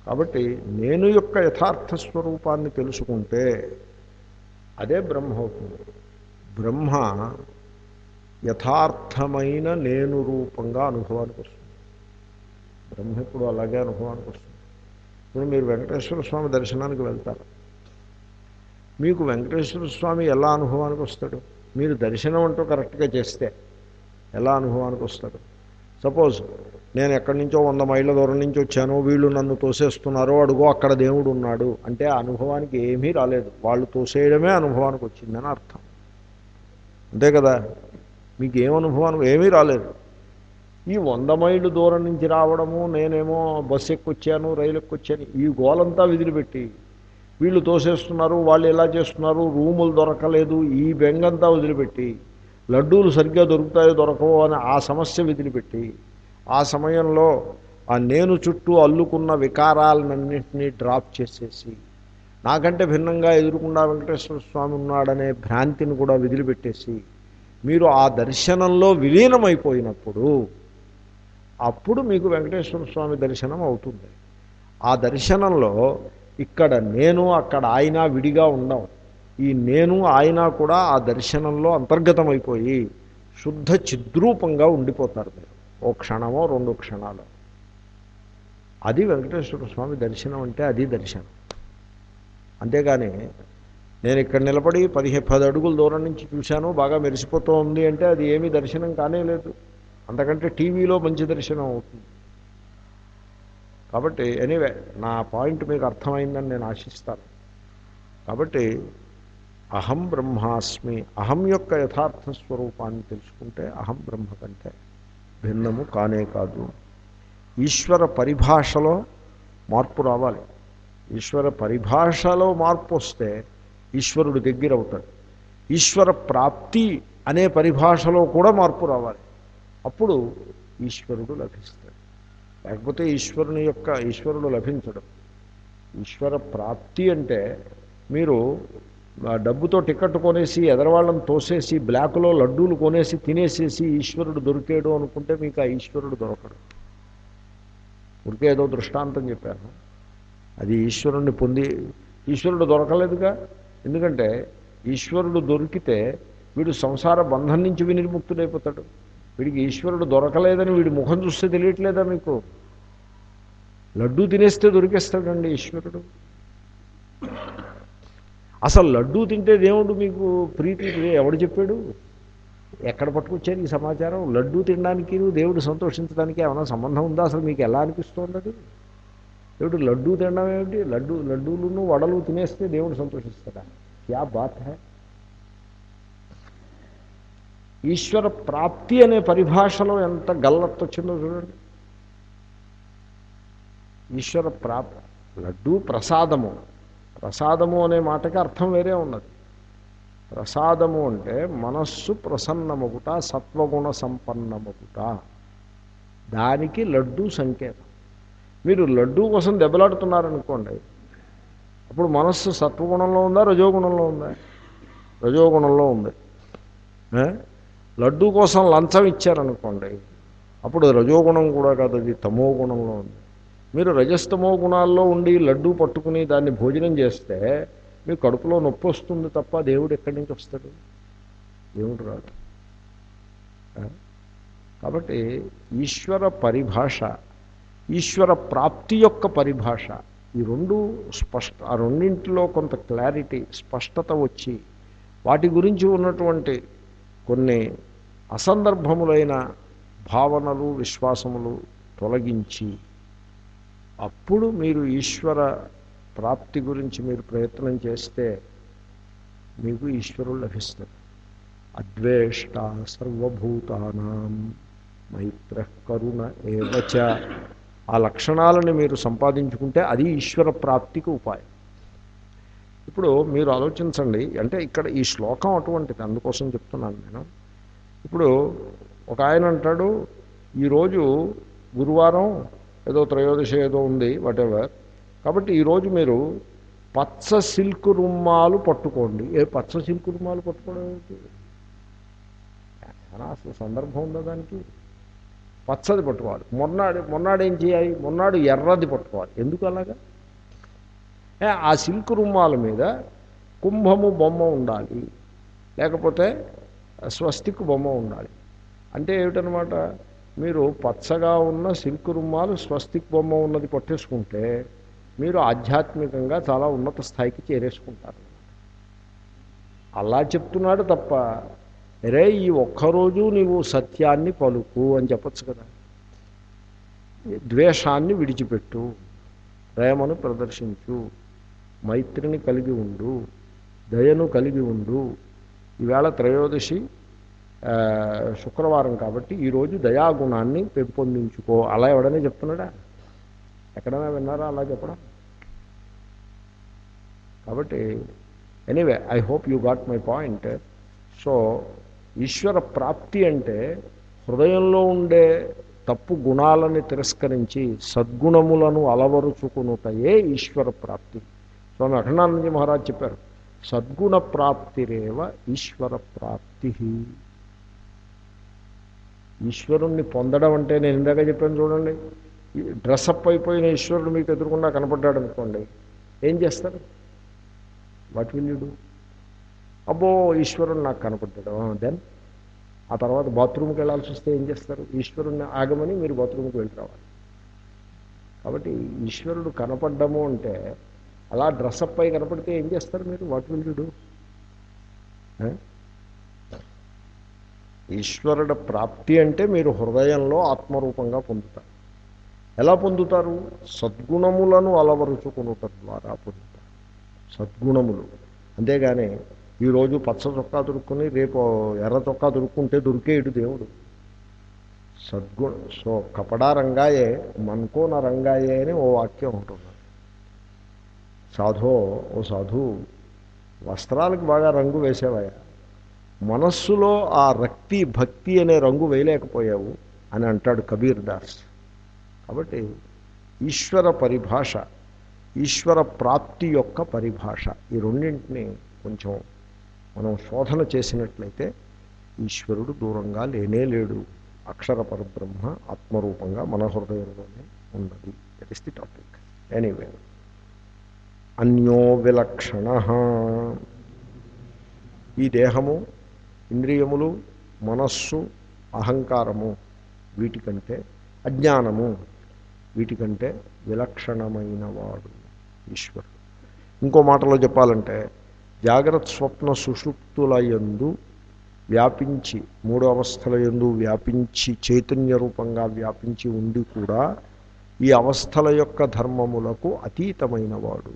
కాబట్టి నేను యొక్క యథార్థ స్వరూపాన్ని తెలుసుకుంటే అదే బ్రహ్మ అవుతుంది బ్రహ్మ యథార్థమైన నేను రూపంగా అనుభవానికి వస్తుంది. బ్రహ్మ ఇప్పుడు అలాగే అనుభవానికి వస్తుంది. ఇప్పుడు మీరు వెంకటేశ్వర స్వామి దర్శనానికి వెళ్తారు. మీకు వెంకటేశ్వర స్వామి ఎలా అనుభవానికి వస్తాడు? మీరు దర్శనం అంటూ కరెక్ట్గా చేస్తే ఎలా అనుభవానికి వస్తాడు? సపోజ్ నేను ఎక్కడి నుంచో వంద మైళ్ళ దూరం నుంచి వచ్చాను వీళ్ళు నన్ను తోసేస్తున్నారో అడుగో అక్కడ దేవుడు ఉన్నాడు అంటే ఆ అనుభవానికి ఏమీ రాలేదు. వాళ్ళు తోసేయడమే అనుభవానికి వచ్చిందని అర్థం. అంతే కదా? మీకు ఏం అనుభవానికి ఏమీ రాలేదు. ఈ వంద మైళ్ళు దూరం నుంచి రావడము నేనేమో బస్సు ఎక్కొచ్చాను రైలు ఎక్కొచ్చాను ఈ గోలంతా విదిలిపెట్టి వీళ్ళు తోసేస్తున్నారు వాళ్ళు ఎలా చేస్తున్నారు రూములు దొరకలేదు ఈ బెంగంతా వదిలిపెట్టి లడ్డూలు సరిగ్గా దొరుకుతాయో దొరకవో అని ఆ సమస్య విదిలిపెట్టి ఆ సమయంలో ఆ నేను చుట్టూ అల్లుకున్న వికారాలన్నింటినీ డ్రాప్ చేసేసి నాకంటే భిన్నంగా ఎదురుకుండా వెంకటేశ్వర స్వామి ఉన్నాడనే భ్రాంతిని కూడా విదిలిపెట్టేసి మీరు ఆ దర్శనంలో విలీనమైపోయినప్పుడు అప్పుడు మీకు వెంకటేశ్వర స్వామి దర్శనం అవుతుంది. ఆ దర్శనంలో ఇక్కడ నేను అక్కడ ఆయన విడిగా ఉండం ఈ నేను ఆయన కూడా ఆ దర్శనంలో అంతర్గతమైపోయి శుద్ధ చిద్రూపంగా ఉండిపోతారు మీరు. ఓ క్షణమో రెండు క్షణాలు. అది వెంకటేశ్వర స్వామి దర్శనం అంటే అది దర్శనం. అంతేగాని నేను ఇక్కడ నిలబడి పదిహే పది అడుగుల దూరం నుంచి చూశాను బాగా మెరిసిపోతూ ఉంది అంటే అది ఏమీ దర్శనం కానే లేదు. అంతకంటే టీవీలో మంచి దర్శనం అవుతుంది. కాబట్టి ఎనీవే నా పాయింట్ మీకు అర్థమైందని నేను ఆశిస్తాను. కాబట్టి అహం బ్రహ్మాస్మి. అహం యొక్క యథార్థ స్వరూపాన్ని తెలుసుకుంటే అహం బ్రహ్మ కంటే భిన్నము కానే కాదు. ఈశ్వర పరిభాషలో మార్పు రావాలి. ఈశ్వర పరిభాషలో మార్పు వస్తే ఈశ్వరుడు దగ్గర అవుతాడు ఈశ్వర ప్రాప్తి అనే పరిభాషలో కూడా మార్పు రావాలి. అప్పుడు ఈశ్వరుడు లభిస్తాడు. లేకపోతే ఈశ్వరుని యొక్క ఈశ్వరుడు లభించడం. ఈశ్వర ప్రాప్తి అంటే మీరు డబ్బుతో టికెట్ కొనేసి ఎదరవాళ్ళని తోసేసి బ్లాక్లో లడ్డూలు కొనేసి తినేసేసి ఈశ్వరుడు దొరికాడు అనుకుంటే మీకు ఆ ఈశ్వరుడు దొరకడు. ఉడికే ఏదో దృష్టాంతం చెప్పాను. అది ఈశ్వరుణ్ణి పొంది ఈశ్వరుడు దొరకలేదుగా? ఎందుకంటే ఈశ్వరుడు దొరికితే వీడు సంసార బంధం నుంచి వినిర్ముక్తుడైపోతాడు. వీడికి ఈశ్వరుడు దొరకలేదని వీడి ముఖం చూస్తే తెలియట్లేదా మీకు? లడ్డూ తినేస్తే దొరికేస్తాడండి ఈశ్వరుడు. అసలు లడ్డూ తింటే దేవుడు మీకు ప్రీతి ఎవడు చెప్పాడు? ఎక్కడ పట్టుకొచ్చారు ఈ సమాచారం? లడ్డూ తినడానికి దేవుడు సంతోషించడానికి ఏమైనా సంబంధం ఉందా? అసలు మీకు ఎలా అనిపిస్తుంది అది? దేవుడు లడ్డూ తినడం ఏమిటి? లడ్డూ లడ్డూలను వడలు తినేస్తే దేవుడు సంతోషిస్తాడా? క్యా బాత్ హే? ఈశ్వర ప్రాప్తి అనే పరిభాషలో ఎంత గల్లత్తు వచ్చిందో చూడండి. ఈశ్వర ప్రాప్తి లడ్డూ ప్రసాదము. ప్రసాదము అనే మాటకి అర్థం వేరే ఉన్నది. ప్రసాదము అంటే మనస్సు ప్రసన్నమగుట సత్వగుణ సంపన్నమగుట. దానికి లడ్డూ సంకేతం. మీరు లడ్డూ కోసం దెబ్బలాడుతున్నారనుకోండి అప్పుడు మనస్సు సత్వగుణంలో ఉందా రజోగుణంలో ఉందా? రజోగుణంలో ఉంది. లడ్డూ కోసం లంచం ఇచ్చారనుకోండి అప్పుడు రజోగుణం కూడా కాదు అది తమో గుణంలో ఉంది. మీరు రజస్తమో గుణాల్లో ఉండి లడ్డూ పట్టుకుని దాన్ని భోజనం చేస్తే మీ కడుపులో నొప్పి వస్తుంది తప్ప దేవుడు ఎక్కడి నుంచి వస్తాడు? దేవుడు రాడు. కాబట్టి ఈశ్వర పరిభాష ఈశ్వర ప్రాప్తి యొక్క పరిభాష ఈ రెండు స్పష్ట ఆ రెండింటిలో కొంత క్లారిటీ స్పష్టత వచ్చి వాటి గురించి ఉన్నటువంటి కొన్ని అసందర్భములైన భావనలు విశ్వాసములు తొలగించి అప్పుడు మీరు ఈశ్వర ప్రాప్తి గురించి మీరు ప్రయత్నం చేస్తే మీకు ఈశ్వరుడు లభిస్తుంది అద్వేష్ట సర్వభూతానాం మైత్ర కరుణ ఏవచ ఆ లక్షణాలను మీరు సంపాదించుకుంటే అది ఈశ్వర ప్రాప్తికి ఉపాయం. ఇప్పుడు మీరు ఆలోచించండి అంటే ఇక్కడ ఈ శ్లోకం అటువంటిది అందుకోసం చెప్తున్నాను నేను. ఇప్పుడు ఒక ఆయన అంటాడు ఈరోజు గురువారం ఏదో త్రయోదశి ఏదో ఉంది వాటెవర్ కాబట్టి ఈరోజు మీరు పచ్చ సిల్క్ రుమ్మాలు పట్టుకోండి. ఏ పచ్చ సిల్క్ రుమ్మాలు పట్టుకోవడం ఏంటి అసలు సందర్భం ఉందా దానికి? పచ్చది పట్టుకోవాలి. మొన్నాడు మొన్నాడు ఏం చేయాలి? మొన్నాడు ఎర్రది పట్టుకోవాలి. ఎందుకు అలాగా? ఆ సిల్క్ రుమ్మాల మీద కుంభము బొమ్మ ఉండాలి. లేకపోతే స్వస్తిక్ బొమ్మ ఉండాలి. అంటే ఏమిటనమాట మీరు పచ్చగా ఉన్న సిల్క్ రుమ్మాలు స్వస్తిక్ బొమ్మ ఉన్నది పట్టేసుకుంటే మీరు ఆధ్యాత్మికంగా చాలా ఉన్నత స్థాయికి చేరేసుకుంటారు. అలా చెప్తున్నాడు తప్ప రే ఈ ఒక్కరోజు నీవు సత్యాన్ని పలుకు అని చెప్పచ్చు కదా. ద్వేషాన్ని విడిచిపెట్టు ప్రేమను ప్రదర్శించు మైత్రిని కలిగి ఉండు దయను కలిగి ఉండు. ఈవేళ త్రయోదశి శుక్రవారం కాబట్టి ఈరోజు దయాగుణాన్ని పెంపొందించుకో. అలా ఎవడనే చెప్తున్నాడా? ఎక్కడైనా విన్నారా అలా చెప్పడం? కాబట్టి anyway I hope you got my point so ఈశ్వర ప్రాప్తి అంటే హృదయంలో ఉండే తప్పు గుణాలని తిరస్కరించి సద్గుణములను అలవరుచుకునుటయే ఈశ్వర ప్రాప్తి. స్వామి అఖండానందజీ మహారాజ్ చెప్పారు సద్గుణ ప్రాప్తిరేవ ఈశ్వర ప్రాప్తి. ఈశ్వరుణ్ణి పొందడం అంటే నేను ఇందాక చెప్పాను చూడండి. డ్రెస్అప్ అయిపోయిన ఈశ్వరుడు మీకు ఎదురుకుండా కనపడ్డాడు అనుకోండి. ఏం చేస్తారు? వాట్ విల్ యూ డూ అబ్బో ఈశ్వరుడు నాకు కనపడ్డాడు. Ah, దెన్ ఆ తర్వాత బాత్రూమ్కి వెళ్ళాల్సి వస్తే ఏం చేస్తారు? ఈశ్వరుణ్ణి ఆగమని మీరు బాత్రూమ్కి వెళ్ళి రావాలి. కాబట్టి ఈశ్వరుడు కనపడ్డము అంటే అలా డ్రెస్అప్ అయి కనపడితే ఏం చేస్తారు మీరు? వాట్ విల్ యూ డూ ఈశ్వరుడు ప్రాప్తి అంటే మీరు హృదయంలో ఆత్మరూపంగా పొందుతారు. ఎలా పొందుతారు? సద్గుణములను అలవరుచుకునుట ద్వారా పొందుతారు. సద్గుణములు. అంతేగాని ఈరోజు పచ్చ చొక్కా దొరుకుని రేపు ఎర్ర చొక్కా దొరుకుంటే దొరికేడు దేవుడు. సద్గుణ సో కపడా రంగాయే మన్కో రంగాయే అని ఓ వాక్యం ఉంటుంది. సాధో ఓ సాధు వస్త్రాలకు బాగా రంగు వేసేవాయా? మనస్సులో ఆ రక్తి భక్తి అనే రంగు వేయలేకపోయావు అని అంటాడు కబీర్ దాస్. కాబట్టి ఈశ్వర పరిభాష ఈశ్వర ప్రాప్తి యొక్క పరిభాష ఈ రెండింటిని కొంచెం మనం శోధన చేసినట్లయితే ఈశ్వరుడు దూరంగా లేనే లేడు. అక్షర పరబ్రహ్మ ఆత్మరూపంగా మన హృదయంలోనే ఉన్నది. That is the topic anyway అన్యో విలక్షణ. ఈ దేహము ఇంద్రియములు మనస్సు అహంకారము వీటికంటే అజ్ఞానము వీటికంటే విలక్షణమైన వాడు ఈశ్వరుడు. ఇంకో మాటలో చెప్పాలంటే జాగ్రత్త స్వప్న సుషుప్తుల యందు వ్యాపించి మూడు అవస్థల యందు వ్యాపించి చైతన్య రూపంగా వ్యాపించి ఉండి కూడా ఈ అవస్థల యొక్క ధర్మములకు అతీతమైన వాడు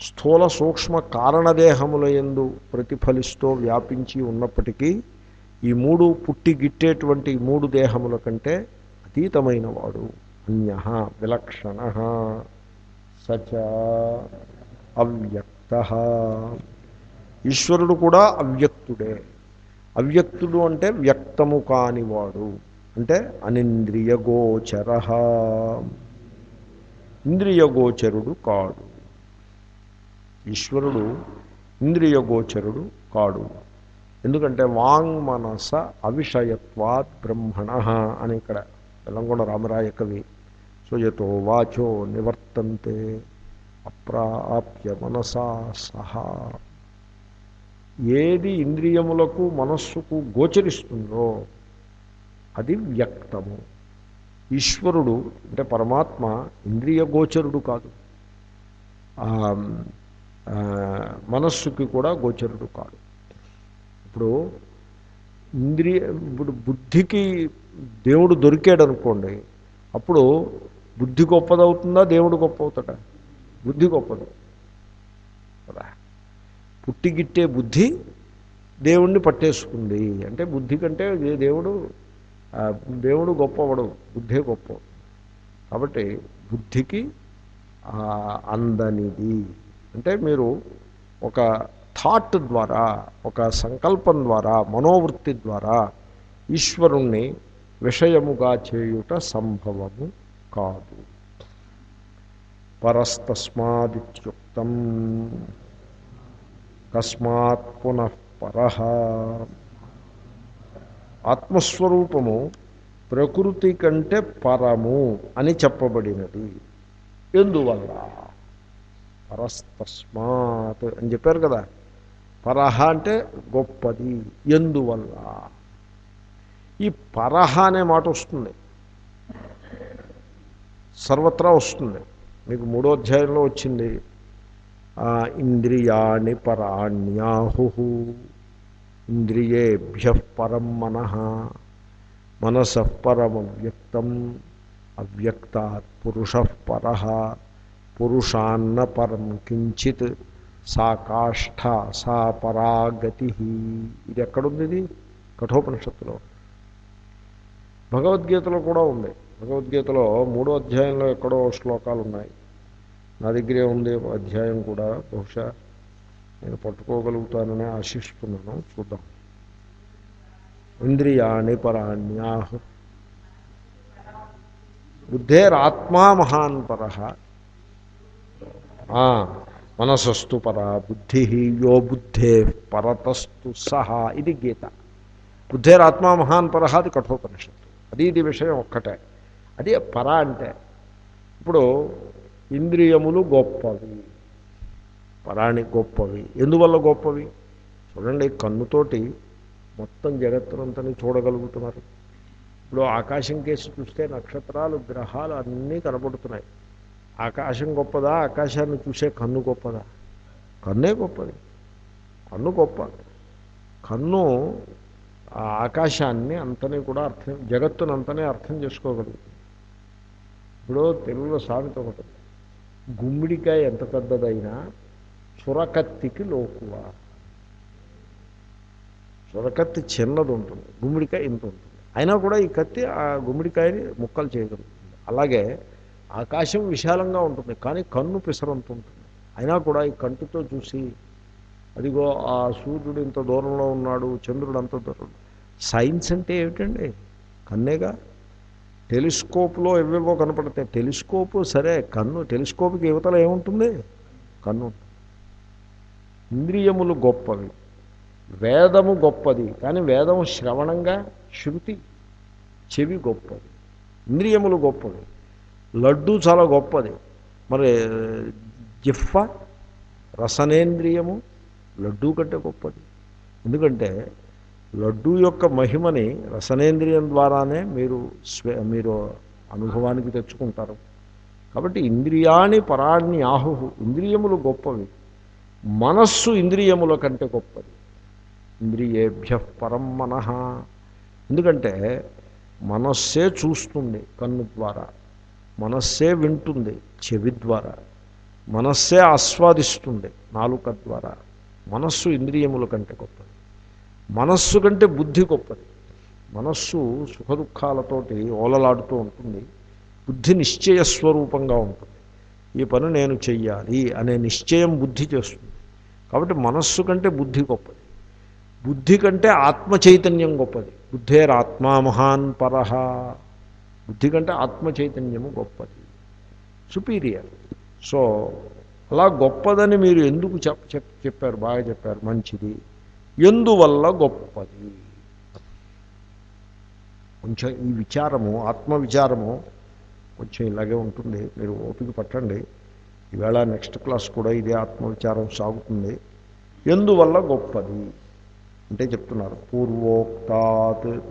స్థూల సూక్ష్మ కారణదేహముల ఎందు ప్రతిఫలిస్తూ వ్యాపించి ఉన్నప్పటికీ ఈ మూడు పుట్టి గిట్టేటువంటి ఈ మూడు దేహముల కంటే అతీతమైన వాడు అన్య విలక్షణ సచ అవ్యక్త. ఈశ్వరుడు కూడా అవ్యక్తుడే. అవ్యక్తుడు అంటే వ్యక్తము కానివాడు. అంటే అనింద్రియ గోచర ఇంద్రియ గోచరుడు కాడు. ఈశ్వరుడు ఇంద్రియగోచరుడు కాడు. ఎందుకంటే వాంగ్ మనస అవిషయత్వాత్ బ్రహ్మణ అని ఇక్కడ తెలంగాణ రామరాయ కవి సుయతో వాచో నివర్తంతే అప్రాప్య మనసా సహా. ఏది ఇంద్రియములకు మనస్సుకు గోచరిస్తుందో అది వ్యక్తము. ఈశ్వరుడు అంటే పరమాత్మ ఇంద్రియ గోచరుడు కాదు. మనస్సుకి కూడా గోచరుడు కాదు ఇప్పుడు ఇంద్రియ ఇప్పుడు బుద్ధికి దేవుడు దొరికాడు అనుకోండి అప్పుడు బుద్ధి గొప్పదవుతుందా దేవుడు గొప్ప అవుతాడా బుద్ధి గొప్పది. కదా? పుట్టిగిట్టే బుద్ధి దేవుణ్ణి పట్టేసుకుంది. అంటే బుద్ధి కంటే దేవుడు గొప్ప దేవుడు గొప్పవడు బుద్ధే గొప్ప కాబట్టి బుద్ధికి ఆ, అందనిది. అంటే మీరు ఒక థాట్ ద్వారా ఒక సంకల్పం ద్వారా మనోవృత్తి ద్వారా ఈశ్వరుణ్ణి విషయముగా చేయుట సంభవము కాదు. పరస్తస్మాదిత్యుక్తం. కస్మాత్ పునఃపర ఆత్మస్వరూపము ప్రకృతి కంటే పరము అని చెప్పబడినది. ఎందువల్ల? పరస్తస్మాత్ అని చెప్పారు కదా. పరహ అంటే గొప్పది. ఎందువల్ల? ఈ పరహ అనే మాట వస్తుంది. సర్వత్రా వస్తుంది. మీకు మూడో అధ్యాయంలో వచ్చింది. ఇంద్రియాణి పరాణ్యాహు ఇంద్రియేభ్య పరం మనః. మనస పరమవ్యక్తం. అవ్యక్తాత్ పురుష పర. పురుషాన్న పరం కించిత్ సా కాష్ఠ సా పరాగతి. ఇది ఎక్కడుంది ఇది? కఠోపనిషత్తులో. భగవద్గీతలో కూడా ఉంది. భగవద్గీతలో మూడో అధ్యాయంలో ఎక్కడో శ్లోకాలు ఉన్నాయి నా దగ్గరే ఉంది అధ్యాయం కూడా. బహుశా నేను పట్టుకోగలుగుతానని ఆశిస్తున్నాను. చూద్దాం. ఇంద్రియాణి పరాణ్యాహు బుద్ధేరాత్మా మహాన్ పర. మనసస్తు పర బుద్ధి యో బుద్ధే పరతస్తు సహా ఇది గీత. బుద్ధేరాత్మా మహాన్ పరహా అది కఠోపనిషత్తు. అది ఇది విషయం ఒక్కటే. అది పర అంటే ఇప్పుడు ఇంద్రియములు గొప్పవి. పరాణి గొప్పవి. ఎందువల్ల గొప్పవి? చూడండి కన్నుతోటి మొత్తం జగత్తునంతని చూడగలుగుతున్నారు. ఇప్పుడు ఆకాశం కేసి చూస్తే నక్షత్రాలు గ్రహాలు అన్నీ కనబడుతున్నాయి. ఆకాశం గొప్పదా? ఆకాశాన్ని చూసే కన్ను గొప్పదా? కన్నే గొప్పది. కన్ను గొప్ప. కన్ను ఆ ఆకాశాన్ని అంతనే కూడా అర్థం జగత్తునంతనే అర్థం చేసుకోగలుగుతుంది. ఇప్పుడు తెలుగులో సామెత ఒకటి గుమ్మిడికాయ ఎంత పెద్దదైనా చురకత్తికి లోకువ. చురకత్తి చిన్నది ఉంటుంది. గుమ్మిడికాయ ఇంత ఉంటుంది. అయినా కూడా ఈ కత్తి ఆ గుమ్మిడికాయని ముక్కలు చేయగలుగుతుంది. అలాగే ఆకాశం విశాలంగా ఉంటుంది కానీ కన్ను పిసరంత ఉంటుంది అయినా కూడా ఈ కంటితో చూసి అదిగో ఆ సూర్యుడు ఇంత దూరంలో ఉన్నాడు చంద్రుడు అంత దూరం సైన్స్ అంటే ఏమిటండి? కన్నేగా? టెలిస్కోప్లో ఎవేవో కనపడతాయి. టెలిస్కోప్ సరే కన్ను టెలిస్కోప్కి యువతలో ఏముంటుంది? కన్ను ఇంద్రియములు గొప్పవి. వేదము గొప్పది కానీ వేదం శ్రవణంగా శృతి చెవి గొప్పది. ఇంద్రియములు గొప్పవి. లడ్డు చాలా గొప్పది. మరి జిఫ్ఫ రసనేంద్రియము లడ్డూ కంటే గొప్పది. ఎందుకంటే లడ్డు యొక్క మహిమని రసనేంద్రియం ద్వారానే మీరు స్వే మీరు అనుభవానికి తెచ్చుకుంటారు. కాబట్టి ఇంద్రియాణి పరాణి ఆహు ఇంద్రియములు గొప్పవి. మనస్సు ఇంద్రియముల కంటే గొప్పది. ఇంద్రియేభ్య పరం మనః. ఎందుకంటే మనస్సే చూస్తుంది కన్ను ద్వారా. మనస్సే వింటుంది చెవి ద్వారా. మనస్సే ఆస్వాదిస్తుంది నాలుక ద్వారా. మనస్సు ఇంద్రియముల కంటే గొప్పది. మనస్సు కంటే బుద్ధి గొప్పది. మనస్సు సుఖదుఖాలతోటి ఓలలాడుతూ ఉంటుంది. బుద్ధి నిశ్చయ స్వరూపంగా ఉంటుంది. ఈ పని నేను చెయ్యాలి అనే నిశ్చయం బుద్ధి చేస్తుంది. కాబట్టి మనస్సు కంటే బుద్ధి గొప్పది. బుద్ధి కంటే ఆత్మ చైతన్యం గొప్పది. బుద్ధేరాత్మా మహాన్ పరహ బుద్ధి కంటే ఆత్మ చైతన్యము గొప్పది. సుపీరియర్ సో అలా గొప్పదని మీరు ఎందుకు చెప్ చెప్పారు? బాగా చెప్పారు. మంచిది. ఎందువల్ల గొప్పది? కొంచెం ఈ విచారము ఆత్మ విచారము కొంచెం ఇలాగే ఉంటుంది. మీరు ఓపిక పట్టండి. ఈవేళ నెక్స్ట్ క్లాస్ కూడా ఇదే ఆత్మవిచారం సాగుతుంది. ఎందువల్ల గొప్పది? అంటే చెప్తున్నారు. పూర్వోక్తాత్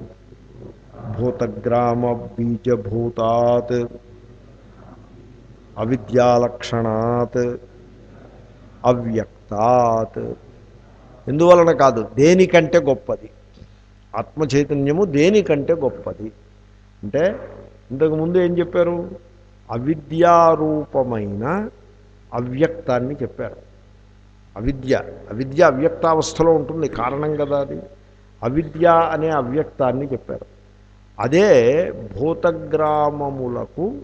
భూతగ్రామ బీజభూతాత్ అవిద్యాలక్షణాత్ అవ్యక్తాత్. ఎందువలన కాదు? దేనికంటే గొప్పది. ఆత్మ చైతన్యము దేనికంటే గొప్పది. అంటే ఇంతకుముందు ఏం చెప్పారు? అవిద్యారూపమైన అవ్యక్తాన్ని చెప్పారు. అవిద్య అవిద్య అవ్యక్తావస్థలో ఉంటుంది కారణం కదా అది. అవిద్య అనే అవ్యక్తాన్ని చెప్పారు. అదే భూతగ్రామములకు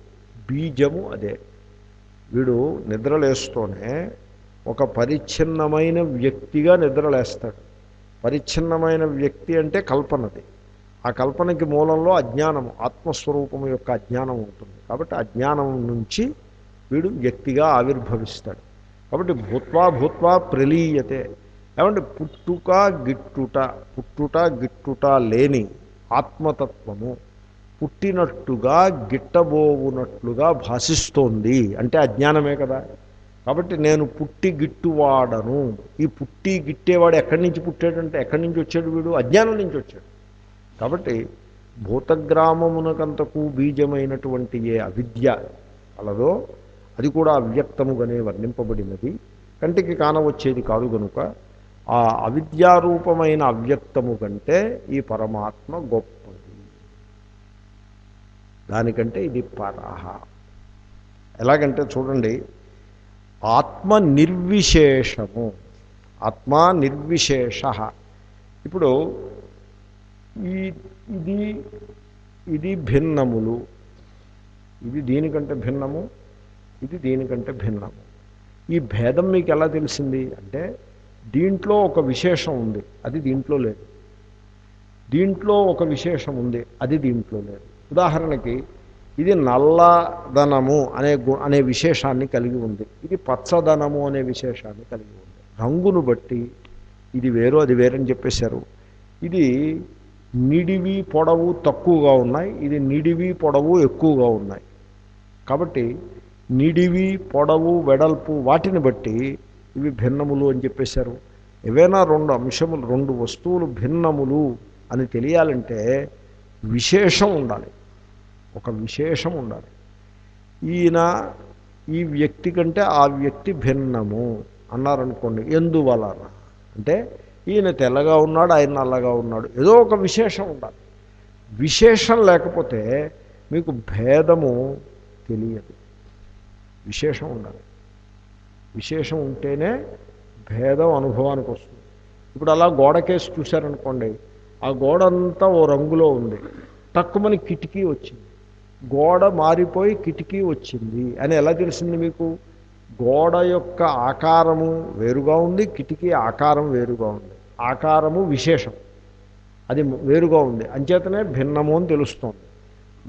బీజము అదే. వీడు నిద్రలేస్తూనే ఒక పరిచ్ఛిన్నమైన వ్యక్తిగా నిద్రలేస్తాడు. పరిచ్ఛిన్నమైన వ్యక్తి అంటే కల్పనది. ఆ కల్పనకి మూలంలో అజ్ఞానము ఆత్మస్వరూపము యొక్క అజ్ఞానం ఉంటుంది. కాబట్టి అజ్ఞానం నుంచి వీడు వ్యక్తిగా ఆవిర్భవిస్తాడు. కాబట్టి భూత్వా భూత్వా ప్రలీయతే. ఏమంటే పుట్టుక గిట్టుట పుట్టుట గిట్టుట లేని ఆత్మతత్వము పుట్టినట్టుగా గిట్టబోవునట్లుగా భాషిస్తోంది. అంటే అజ్ఞానమే కదా. కాబట్టి నేను పుట్టి గిట్టువాడను. ఈ పుట్టి గిట్టేవాడు ఎక్కడి నుంచి పుట్టాడంటే ఎక్కడి నుంచి వచ్చాడు వీడు? అజ్ఞానం నుంచి వచ్చాడు. కాబట్టి భూతగ్రామమునకంతకు బీజమైనటువంటి ఏ అవిద్య కలదో అది కూడా అవ్యక్తముగానే వర్ణింపబడినది. కంటికి కానవచ్చేది కాదు గనుక ఆ అవిద్యారూపమైన అవ్యక్తము కంటే ఈ పరమాత్మ గొప్పది. దానికంటే ఇది పరహ. ఎలాగంటే చూడండి ఆత్మ నిర్విశేషము. ఆత్మ నిర్విశేష. ఇప్పుడు ఈ ఇది ఇది భిన్నములు. ఇది దీనికంటే భిన్నము ఇది దీనికంటే భిన్నము. ఈ భేదం మీకు ఎలా తెలిసింది? అంటే దీంట్లో ఒక విశేషం ఉంది అది దీంట్లో లేదు. దీంట్లో ఒక విశేషం ఉంది అది దీంట్లో లేదు. ఉదాహరణకి ఇది నల్లదనము అనే గు అనే విశేషాన్ని కలిగి ఉంది. ఇది పచ్చదనము అనే విశేషాన్ని కలిగి ఉంది. రంగును బట్టి ఇది వేరు అది వేరని చెప్పేశారు. ఇది నిడివి పొడవు తక్కువగా ఉన్నాయి ఇది నిడివి పొడవు ఎక్కువగా ఉన్నాయి. కాబట్టి నిడివి పొడవు వెడల్పు వాటిని బట్టి ఇవి భిన్నములు అని చెప్పేశారు. ఏవైనా రెండు అంశములు రెండు వస్తువులు భిన్నములు అని తెలియాలంటే విశేషం ఉండాలి. ఒక విశేషం ఉండాలి. ఈయన ఈ వ్యక్తి కంటే ఆ వ్యక్తి భిన్నము అన్నారనుకోండి ఎందువలన? అంటే ఈయన తెల్లగా ఉన్నాడు ఆయన నల్లగా ఉన్నాడు. ఏదో ఒక విశేషం ఉండాలి. విశేషం లేకపోతే మీకు భేదము తెలియదు. విశేషం ఉండాలి. విశేషం ఉంటేనే భేదం అనుభవానికి వస్తుంది. ఇప్పుడు అలా గోడకేసి చూశారనుకోండి ఆ గోడ అంతా ఓ రంగులో ఉంది. తక్కువని కిటికీ వచ్చింది. గోడ మారిపోయి కిటికీ వచ్చింది అని ఎలా తెలిసింది మీకు? గోడ యొక్క ఆకారము వేరుగా ఉంది కిటికీ ఆకారం వేరుగా ఉంది. ఆకారము విశేషం. అది వేరుగా ఉంది. అంచేతనే భిన్నము అని తెలుస్తోంది.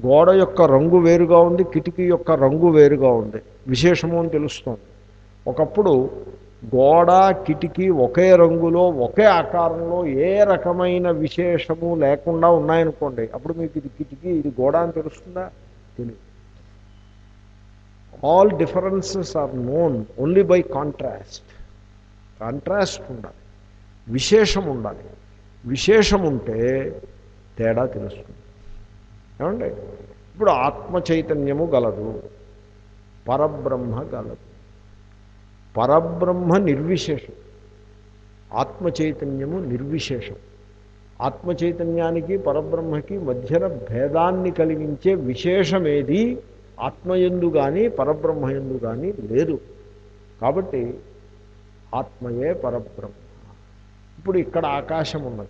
గోడ యొక్క రంగు వేరుగా ఉంది కిటికీ యొక్క రంగు వేరుగా ఉంది. విశేషము అని తెలుస్తోంది. ఒకప్పుడు గోడ కిటికీ ఒకే రంగులో ఒకే ఆకారంలో ఏ రకమైన విశేషము లేకుండా ఉన్నాయనుకోండి అప్పుడు మీకు ఇది కిటికీ ఇది గోడ అని తెలుస్తుందా? తెలియదు all differences are known only by contrast contrast ఉండాలి. విశేషం ఉండాలి. విశేషం ఉంటే తేడా తెలుస్తుంది. ఏమండి? ఇప్పుడు ఆత్మ చైతన్యము గలదు. పరబ్రహ్మ గలదు. పరబ్రహ్మ నిర్విశేషం. ఆత్మచైతన్యము నిర్విశేషం. ఆత్మచైతన్యానికి పరబ్రహ్మకి మధ్యన భేదాన్ని కలిగించే విశేషమేది ఆత్మయందు కానీ పరబ్రహ్మయందు కానీ లేదు. కాబట్టి ఆత్మయే పరబ్రహ్మ. ఇప్పుడు ఇక్కడ ఆకాశం ఉన్నది.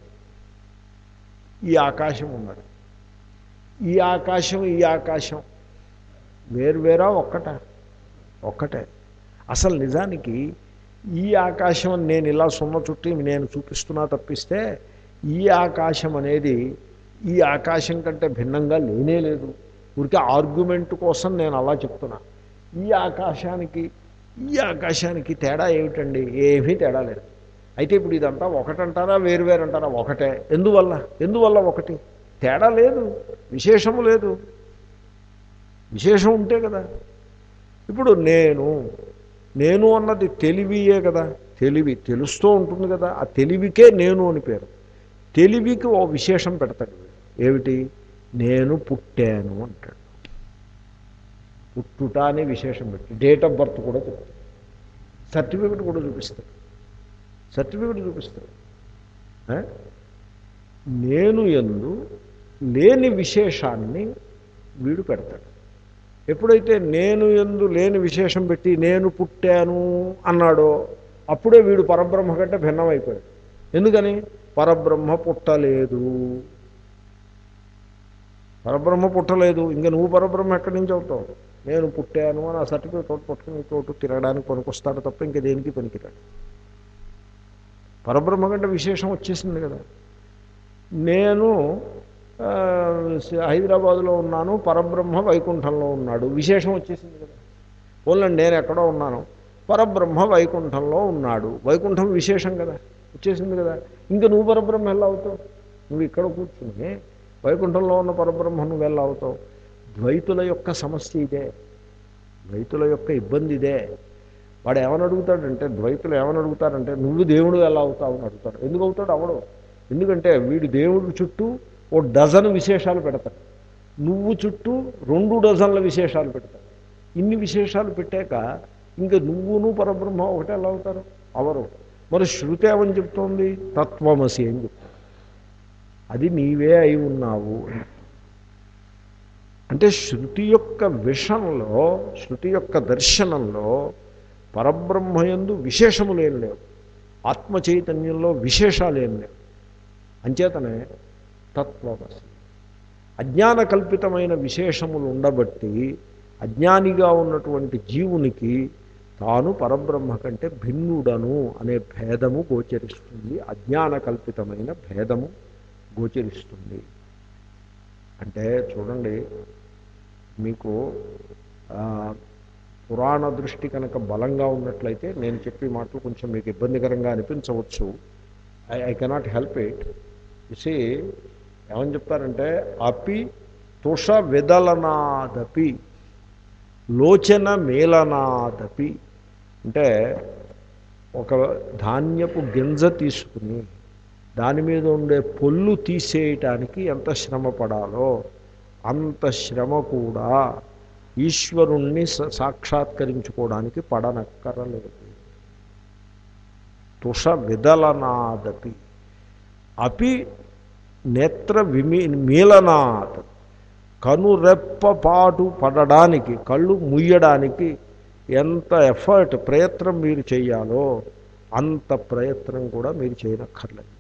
ఈ ఆకాశం ఉన్నది. ఈ ఆకాశం ఈ ఆకాశం. వేర్వేరా ఒక్కట ఒక్కటే. అసలు నిజానికి ఈ ఆకాశం అని నేను ఇలా సున్న చుట్టి నేను చూపిస్తున్నా తప్పిస్తే ఈ ఆకాశం అనేది ఈ ఆకాశం కంటే భిన్నంగా లేనే లేదు. ఊరికే ఆర్గ్యుమెంట్ కోసం నేను అలా చెప్తున్నా. ఈ ఆకాశానికి ఈ ఆకాశానికి తేడా ఏమిటండి? ఏమీ తేడా లేదు. అయితే ఇప్పుడు ఇదంతా ఒకటంటారా వేరువేరు అంటారా ఒకటే. ఎందువల్ల? ఎందువల్ల ఒకటి? తేడా లేదు. విశేషము లేదు. విశేషం ఉంటే కదా. ఇప్పుడు నేను నేను అన్నది తెలివియే కదా. తెలివి తెలుస్తూ ఉంటుంది కదా. ఆ తెలివికే నేను అని పేరు. తెలివికి ఓ విశేషం పెడతాడు. ఏమిటి? నేను పుట్టాను అంటాడు. పుట్టుట అనే విశేషం పెట్టి డేట్ ఆఫ్ బర్త్ కూడా చెప్తాడు సర్టిఫికెట్ కూడా చూపిస్తాడు. సర్టిఫికెట్ చూపిస్తాడు. నేను ఎందు లేని విశేషాన్ని వీడు పెడతాడు. ఎప్పుడైతే నేను ఎందు లేని విశేషం పెట్టి నేను పుట్టాను అన్నాడో అప్పుడే వీడు పరబ్రహ్మ కంటే భిన్నమైపోయాడు. ఎందుకని? పరబ్రహ్మ పుట్టలేదు. పరబ్రహ్మ పుట్టలేదు. ఇంకా నువ్వు పరబ్రహ్మ ఎక్కడి నుంచి అవుతావు? నేను పుట్టాను అని ఆ సర్టిఫికేట్ పట్టుకుని చోటు తిరగడానికి పనికొస్తాడు తప్ప ఇంకా దేనికి పనికిరాడు? పరబ్రహ్మ కంటే విశేషం వచ్చేసింది కదా. నేను హైదరాబాదులో ఉన్నాను పరబ్రహ్మ వైకుంఠంలో ఉన్నాడు. విశేషం వచ్చేసింది కదా. పోలండి నేను ఎక్కడో ఉన్నాను. పరబ్రహ్మ వైకుంఠంలో ఉన్నాడు. వైకుంఠం విశేషం కదా. వచ్చేసింది కదా. ఇంకా నువ్వు పరబ్రహ్మ ఎలా అవుతావు? నువ్వు ఇక్కడ కూర్చుని వైకుంఠంలో ఉన్న పరబ్రహ్మ నువ్వు ఎలా అవుతావు? ద్వైతుల యొక్క సమస్య ఇదే. ద్వైతుల యొక్క ఇబ్బంది ఇదే. వాడు ఏమని అడుగుతాడంటే ద్వైతులు ఏమని అడుగుతారంటే నువ్వు దేవుడు ఎలా అవుతావు అని అడుగుతాడు ఎందుకు అవుతాడు? అవడు. ఎందుకంటే వీడు దేవుడు చుట్టూ ఓ డజన్ విశేషాలు పెడతాడు నువ్వు చుట్టూ రెండు డజన్ల విశేషాలు పెడతాడు ఇన్ని విశేషాలు పెట్టాక ఇంకా నువ్వును పరబ్రహ్మ ఒకటే ఎలా అవుతారు? అవరు. మరి శృతి ఏమని చెప్తోంది? తత్వమసి అని చెప్తుంది. అది నీవే అయి ఉన్నావు అంటే శృతి యొక్క విషంలో శృతి యొక్క దర్శనంలో పరబ్రహ్మయందు విశేషములు ఏం లేవు. ఆత్మ చైతన్యంలో విశేషాలు ఏం లేవు. అంచేతనే తత్వమసి. అజ్ఞాన కల్పితమైన విశేషములు ఉండబట్టి అజ్ఞానిగా ఉన్నటువంటి జీవునికి తాను పరబ్రహ్మ కంటే భిన్నుడను అనే భేదము గోచరిస్తుంది. అజ్ఞాన కల్పితమైన భేదము గోచరిస్తుంది. అంటే చూడండి మీకు పురాణ దృష్టి కనుక బలంగా ఉన్నట్లయితే నేను చెప్పే మాటలు కొంచెం మీకు ఇబ్బందికరంగా అనిపించవచ్చు. I I cannot help it. ఇసి ఏమని చెప్తారంటే అపి తుష విదలనాదపి లోచన మేలనాదపి అంటే ఒక ధాన్యపు గింజ తీసుకుని దాని మీద ఉండే పొల్లు తీసేయటానికి ఎంత శ్రమ పడాలో అంత శ్రమ కూడా ఈశ్వరుణ్ణి సాక్షాత్కరించుకోవడానికి పడనక్కరలేదు. తుష విదలనాదపి అపి నేత్ర విమీ మీలనాత్ కనురెప్పపాటు పడడానికి కళ్ళు ముయ్యడానికి ఎంత ఎఫర్ట్ ప్రయత్నం మీరు చేయాలో అంత ప్రయత్నం కూడా మీరు చేయనక్కర్లేదు.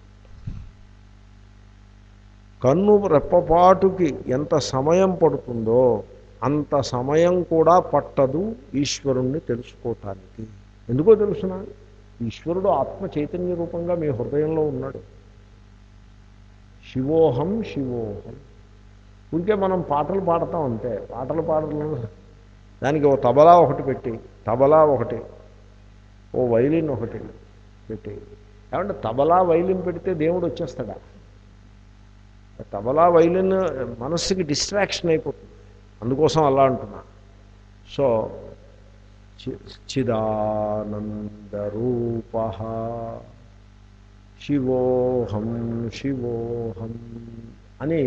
కన్ను రెప్పపాటుకి ఎంత సమయం పడుతుందో అంత సమయం కూడా పట్టదు ఈశ్వరుణ్ణి తెలుసుకోవటానికి ఎందుకో తెలుసిన? ఈశ్వరుడు ఆత్మ చైతన్య రూపంగా మీ హృదయంలో ఉన్నాడు. శివోహం శివోహం. ఇంకే మనం పాటలు పాడతాం అంతే. పాటలు పాడటం దానికి ఓ తబలా ఒకటి పెట్టి తబలా ఒకటి ఓ వైలిన్ ఒకటి పెట్టి. ఏమంటే తబలా వైలిన్ పెడితే దేవుడు వచ్చేస్తాడా? తబలా వైలిన్ మనస్సుకి డిస్ట్రాక్షన్ అయిపోతుంది. అందుకోసం అలా అంటున్నా. సో చి- చిదానందరూప శివోహం శివోహం అని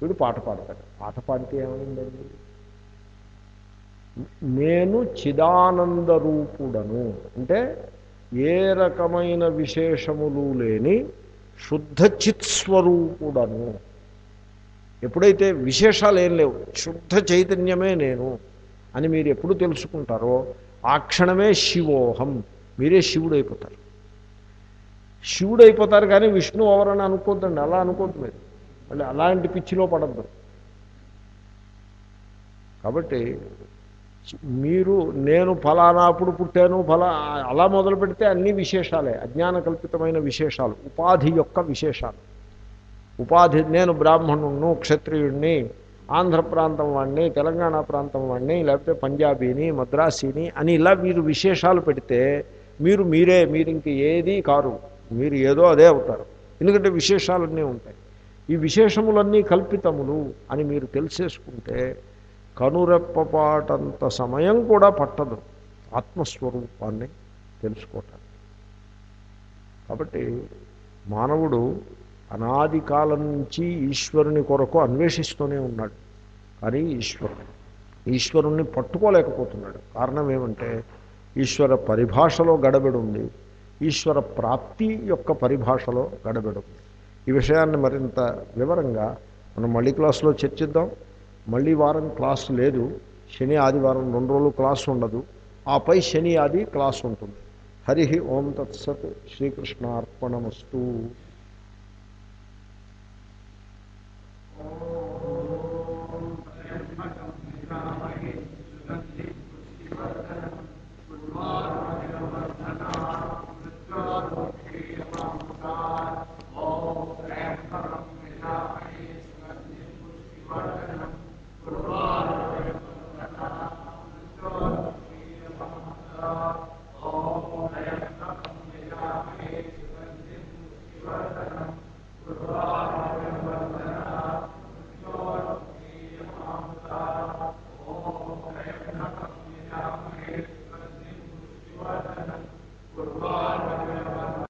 వీడు పాట పాడతాడు. పాట పాడితే ఏమైందండి నేను చిదానంద రూపుడను. అంటే ఏ రకమైన విశేషములు లేని శుద్ధ చిత్స్వరూపుడను ఎప్పుడైతే విశేషాలు ఏం లేవు శుద్ధ చైతన్యమే నేను అని మీరు ఎప్పుడు తెలుసుకుంటారో ఆ క్షణమే శివోహం. మీరే శివుడు అయిపోతారు శివుడు అయిపోతారు కానీ విష్ణు ఎవరని అనుకోద్దండి అలా అనుకోద్దు మీరు మళ్ళీ అలాంటి పిచ్చిలో పడద్దు. కాబట్టి మీరు నేను ఫలానాప్పుడు పుట్టాను ఫలా అలా మొదలు పెడితే అన్ని విశేషాలే అజ్ఞాన కల్పితమైన విశేషాలు ఉపాధి యొక్క విశేషాలు. ఉపాధి నేను బ్రాహ్మణుణ్ణు క్షత్రియుణ్ణి ఆంధ్ర ప్రాంతం వాడిని తెలంగాణ ప్రాంతం వాడిని లేకపోతే పంజాబీని మద్రాసీని అని ఇలా మీరు విశేషాలు పెడితే మీరు మీరే మీరు ఇంక ఏది కారు. మీరు ఏదో అదే అవుతారు. ఎందుకంటే విశేషాలన్నీ ఉంటాయి. ఈ విశేషములన్నీ కల్పితములు అని మీరు తెలిసేసుకుంటే కనురెప్పపాటంత సమయం కూడా పట్టదు ఆత్మస్వరూపాన్ని తెలుసుకోవటానికి. కాబట్టి మానవుడు అనాది కాలం నుంచి ఈశ్వరుని కొరకు అన్వేషిస్తూనే ఉన్నాడు. కానీ ఈశ్వరుడు ఈశ్వరుణ్ణి పట్టుకోలేకపోతున్నాడు. కారణం ఏమంటే ఈశ్వర పరిభాషలో గడబడి ఉంది. ఈశ్వర ప్రాప్తి యొక్క పరిభాషలో గడబెడుతుంది. ఈ విషయాన్ని మరింత వివరంగా మనం మళ్ళీ క్లాసులో చర్చిద్దాం. మళ్ళీ వారం క్లాస్ లేదు. శని ఆదివారం రెండు రోజులు క్లాస్ ఉండదు. ఆపై శని ఆది క్లాస్ ఉంటుంది. హరి ఓం తత్సత్ శ్రీకృష్ణార్పణమస్తు.